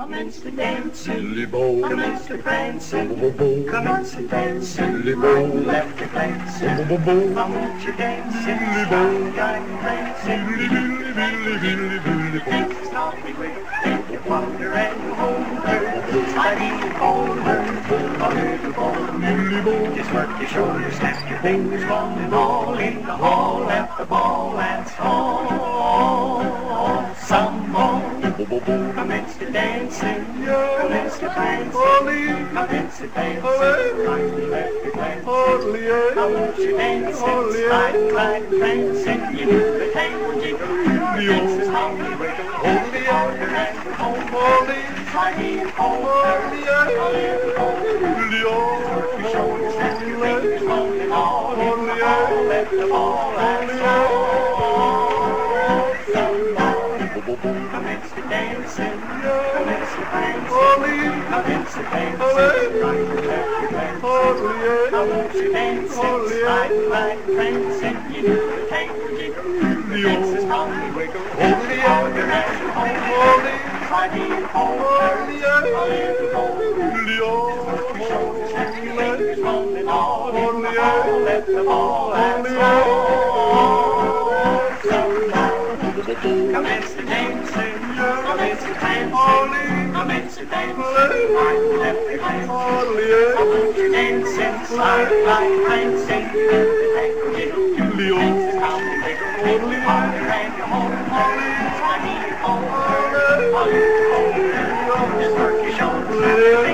Commence to dancing, Silly bow. commence to prancing, Bo bo bo. commence to dancing, Silly bow. left to glancing. Bo bo bo. Come on, you dancing, Silly start bow. guiding, prancing. Billy billy billy billy. Things start to you wonder and you wonder. Sliding and over, under the ball. Billy bow. Just work your shoulders, snap your fingers, one and all in the hall, at the ball, that's all. Some more. Dancing, Yeah. commence to prancing, Holly. commence to dancing, Holly. right to left to glancing. Hardly eh? Come on, you dancing, slide, glide, prancing, you do the tango jiggle, dances how you wiggle, hold the order and hold Holly. sliding over, Hardly eh? a little over. Billy oh. Your shoulders, snap your fingers, one and all, in the Only hall, let the ball and all. Commence to dancing, commence prancing, Holly. commence to dancing, right to left. Hardly eh? Commence to dancing, slide, glide, prancing, you do the tango jiggle, oh. how you wiggle, Hold the the order and hold, Holly. sliding over, Hardly eh? a little over. Billy oh. Bo. Commence to dancing, commence to dancing, Holly. commence to dancing, right, left, right. Hardly eh? Commence to dancing, slide, glide, prancing, do the tango jiggle, Billy oh. dances how you wiggle, make the harder and you hold, sliding over, under, over, just work your shoulders,